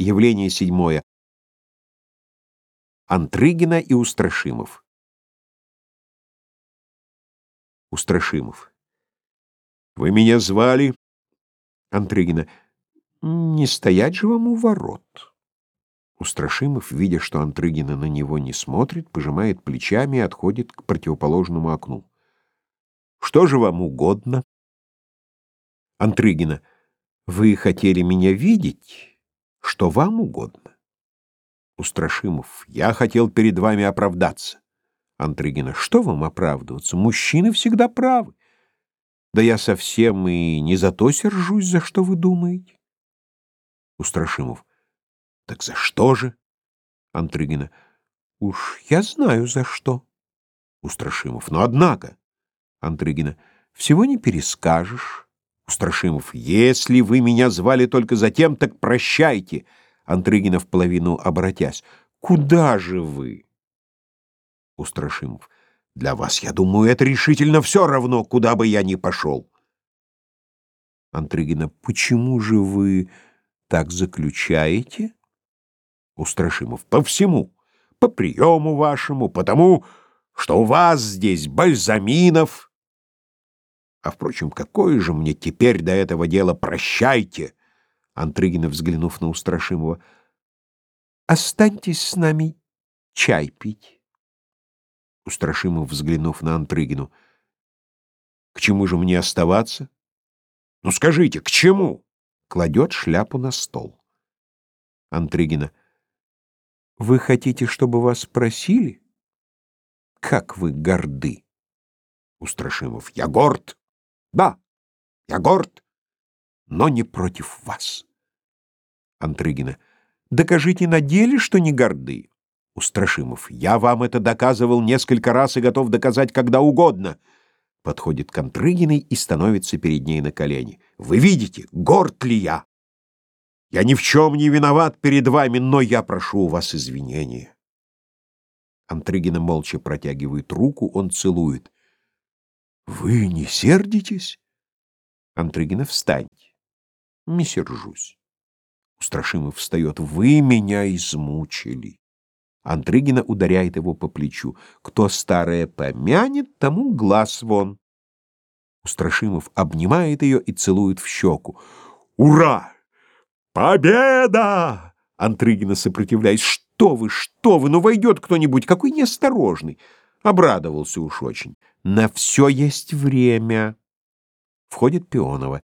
Явление седьмое. Антрыгина и Устрашимов. Устрашимов. Вы меня звали? Антрыгина. Не стоять же вам у ворот. Устрашимов, видя, что Антрыгина на него не смотрит, пожимает плечами и отходит к противоположному окну. Что же вам угодно? Антрыгина. Вы хотели меня видеть? Что вам угодно? Устрашимов. Я хотел перед вами оправдаться. Антрыгина. Что вам оправдываться? Мужчины всегда правы. Да я совсем и не за то сержусь, за что вы думаете. Устрашимов. Так за что же? Антрыгина. Уж я знаю за что. Устрашимов. Но однако. Антрыгина. Всего не перескажешь. Устрашимов. Если вы меня звали только за тем, так прощайте. Антрыгина в половину обратясь. Куда же вы? Устрашимов. Для вас, я думаю, это решительно все равно, куда бы я ни пошел. Антрыгина. Почему же вы так заключаете? Устрашимов. По всему. По приему вашему, потому что у вас здесь бальзаминов. А, впрочем, какое же мне теперь до этого дела? Прощайте. Антрыгина, взглянув на Устрашимова. Останьтесь с нами чай пить. Устрашимов, взглянув на Антрыгину. «К чему же мне оставаться?» «Ну скажите, к чему?» Кладет шляпу на стол. Антрыгина. «Вы хотите, чтобы вас спросили? Как вы горды?» Устрашимов. «Я горд. Да, я горд, но не против вас». Антрыгина. «Докажите на деле, что не горды». Устрашимов. Я вам это доказывал несколько раз и готов доказать когда угодно. Подходит к Антрыгиной и становится перед ней на колени. Вы видите, горд ли я? Я ни в чем не виноват перед вами, но я прошу у вас извинения. Антрыгина молча протягивает руку, он целует. Вы не сердитесь? Антрыгина, встаньте. Не сержусь. Устрашимов встает. Вы меня измучили. Антрыгина ударяет его по плечу. Кто старое помянет, тому глаз вон. Устрашимов обнимает ее и целует в щеку. «Ура! Победа!» Антрыгина сопротивляясь. «Что вы, что вы, ну войдет кто-нибудь, какой неосторожный!» Обрадовался уж очень. «На все есть время!» Входит Пионова.